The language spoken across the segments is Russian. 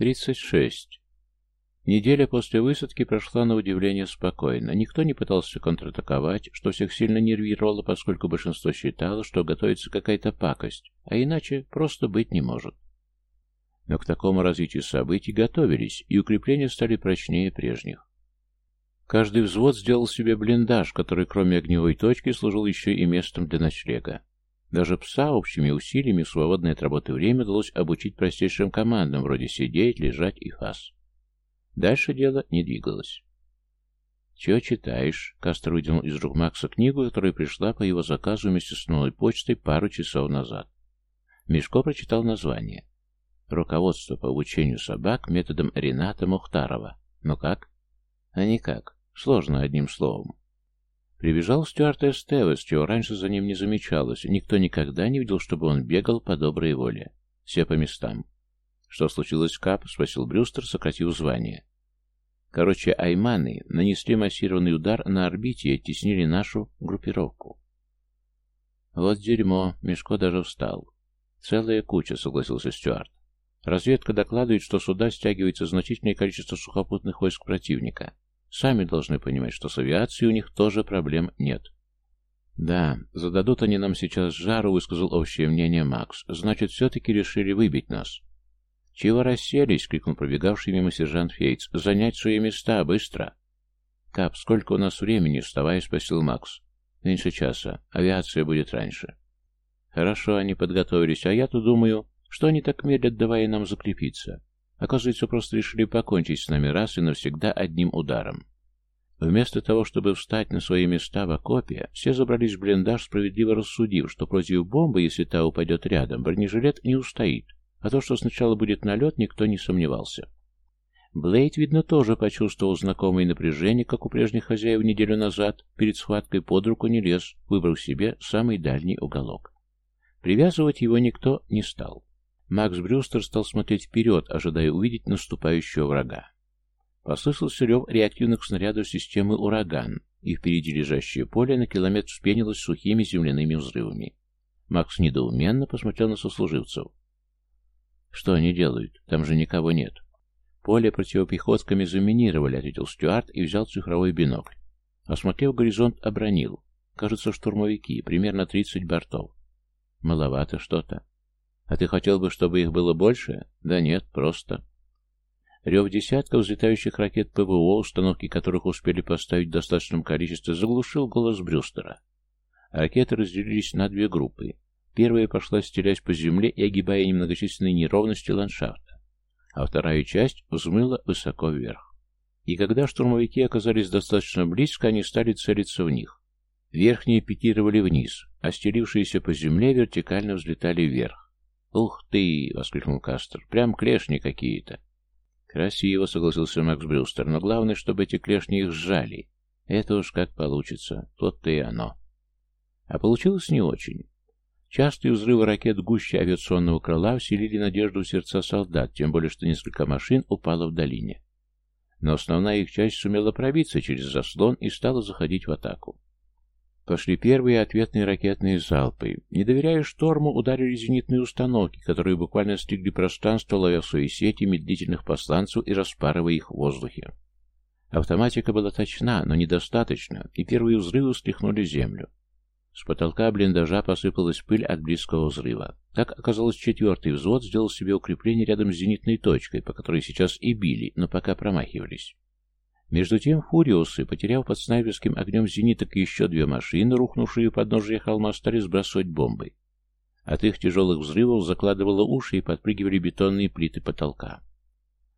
Тридцать шесть. Неделя после высадки прошла на удивление спокойно. Никто не пытался контратаковать, что всех сильно нервировало, поскольку большинство считало, что готовится какая-то пакость, а иначе просто быть не может. Но к такому развитию событий готовились, и укрепления стали прочнее прежних. Каждый взвод сделал себе блиндаж, который кроме огневой точки служил еще и местом для ночлега. Даже пса общими усилиями в свободное от работы время удалось обучить простейшим командам, вроде сидеть, лежать и фас. Дальше дело не двигалось. «Чего читаешь?» Кастер выдернул из рук Макса книгу, которая пришла по его заказу вместе с новой почтой пару часов назад. Мешко прочитал название. «Руководство по обучению собак методом Рената Мухтарова». «Ну как?» «А никак. Сложно одним словом. Прибежал Стюарт Эстевес, чего раньше за ним не замечалось. Никто никогда не видел, чтобы он бегал по доброй воле. Все по местам. «Что случилось, Кап?» — спросил Брюстер, сократив звание. Короче, айманы нанесли массированный удар на орбите и оттеснили нашу группировку. Вот дерьмо, Мешко даже встал. Целая куча, согласился Стюарт. Разведка докладывает, что сюда стягивается значительное количество сухопутных войск противника. Сами должны понимать, что с авиацией у них тоже проблем нет. «Да, зададут они нам сейчас жару», — высказал общее мнение Макс. «Значит, все-таки решили выбить нас». «Чего расселись?» — крикнул пробегавший мимо сержант Фейтс. «Занять свои места, быстро!» «Кап, сколько у нас времени?» — вставая, спросил Макс. «Меньше часа. Авиация будет раньше». «Хорошо, они подготовились, а я-то думаю, что они так медлят, давая нам закрепиться. Оказывается, просто решили покончить с нами раз и навсегда одним ударом. Вместо того, чтобы встать на свои места в окопе, все забрались в блиндаж, справедливо рассудив, что против бомбы, если та упадет рядом, бронежилет не устоит, а то, что сначала будет налет, никто не сомневался. Блейд, видно, тоже почувствовал знакомое напряжение, как у прежних хозяев неделю назад, перед схваткой под руку не лез, выбрав себе самый дальний уголок. Привязывать его никто не стал. Макс Брюстер стал смотреть вперед, ожидая увидеть наступающего врага. Послышался рев реактивных снарядов системы «Ураган», и впереди лежащее поле на километр вспенилось сухими земляными взрывами. Макс недоуменно посмотрел на сослуживцев. «Что они делают? Там же никого нет». «Поле противопехотками заминировали», — ответил Стюарт и взял цифровой бинокль. Осмотрев горизонт, обронил. «Кажется, штурмовики, примерно 30 бортов». «Маловато что-то». А ты хотел бы, чтобы их было больше? Да нет, просто. Рев десятков взлетающих ракет ПВО, установки которых успели поставить в достаточном количестве, заглушил голос Брюстера. Ракеты разделились на две группы. Первая пошла стелясь по земле и огибая немногочисленные неровности ландшафта, а вторая часть взмыла высоко вверх. И когда штурмовики оказались достаточно близко, они стали целиться в них. Верхние пикировали вниз, а стелившиеся по земле вертикально взлетали вверх. «Ух ты!» — воскликнул Кастер. «Прям клешни какие-то!» «Красиво!» — согласился Макс Брюстер. «Но главное, чтобы эти клешни их сжали. Это уж как получится. Тот-то и оно». А получилось не очень. Частые взрывы ракет гуще авиационного крыла вселили надежду в сердца солдат, тем более, что несколько машин упало в долине. Но основная их часть сумела пробиться через заслон и стала заходить в атаку. Пошли первые ответные ракетные залпы. Не доверяя шторму, ударили зенитные установки, которые буквально стригли пространство, ловя в свои сети медлительных посланцев и распарывая их в воздухе. Автоматика была точна, но недостаточно, и первые взрывы встряхнули землю. С потолка блиндажа посыпалась пыль от близкого взрыва. Так оказалось, четвертый взвод сделал себе укрепление рядом с зенитной точкой, по которой сейчас и били, но пока промахивались. Между тем фуриусы, потеряв под снайперским огнем зениток еще две машины, рухнувшие у подножия холма, стали сбрасывать бомбы. От их тяжелых взрывов закладывало уши и подпрыгивали бетонные плиты потолка.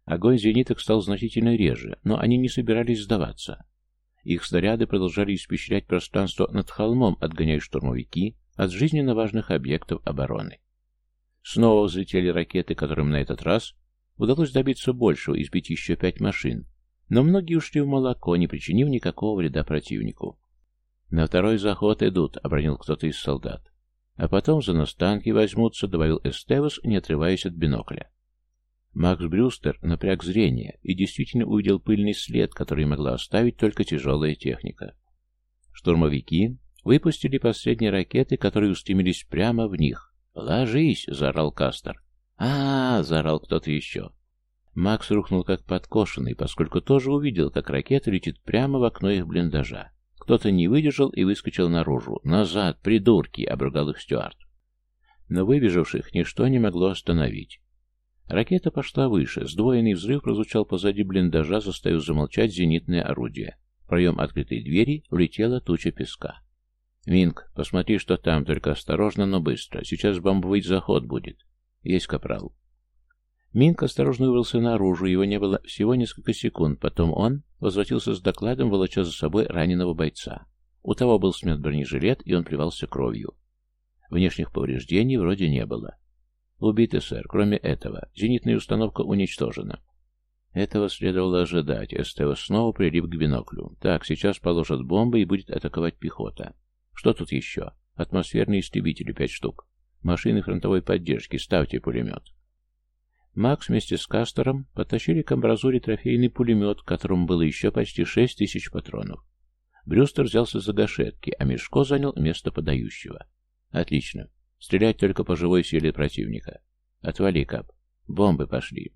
Огонь зениток стал значительно реже, но они не собирались сдаваться. Их снаряды продолжали испещрять пространство над холмом, отгоняя штурмовики от жизненно важных объектов обороны. Снова взлетели ракеты, которым на этот раз удалось добиться большего и сбить еще пять машин, но многие ушли в молоко, не причинив никакого вреда противнику. «На второй заход идут», — обронил кто-то из солдат. «А потом за нас танки возьмутся», — добавил Эстевес, не отрываясь от бинокля. Макс Брюстер напряг зрение и действительно увидел пыльный след, который могла оставить только тяжелая техника. Штурмовики выпустили последние ракеты, которые устремились прямо в них. «Ложись!» — заорал Кастер. а, -а, -а заорал кто-то еще. Макс рухнул как подкошенный, поскольку тоже увидел, как ракета летит прямо в окно их блиндажа. Кто-то не выдержал и выскочил наружу. «Назад, придурки!» — обругал их Стюарт. Но выбежавших ничто не могло остановить. Ракета пошла выше, сдвоенный взрыв прозвучал позади блиндажа, заставив замолчать зенитное орудие. В проем открытой двери улетела туча песка. «Минг, посмотри, что там, только осторожно, но быстро. Сейчас бомбовый заход будет». «Есть, капрал». Минк осторожно выбрался наружу, его не было всего несколько секунд. Потом он возвратился с докладом, волоча за собой раненого бойца. У того был смят бронежилет, и он плевался кровью. Внешних повреждений вроде не было. Убиты, сэр. Кроме этого, зенитная установка уничтожена. Этого следовало ожидать. Эстева снова прилип к биноклю. Так, сейчас положат бомбы и будет атаковать пехота. Что тут еще? Атмосферные истребители пять штук. Машины фронтовой поддержки. Ставьте пулемет. Макс вместе с Кастером потащили к амбразуре трофейный пулемет, которому было еще почти шесть тысяч патронов. Брюстер взялся за гашетки, а Мешко занял место подающего. Отлично. Стрелять только по живой силе противника. Отвали, Кап. Бомбы пошли.